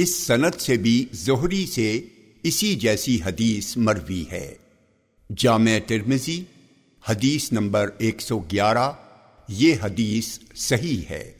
اس صنعت سے بھی زہری سے اسی جیسی حدیث مروی ہے۔ جامع ترمزی حدیث نمبر ایک سو گیارہ، یہ حدیث صحیح ہے۔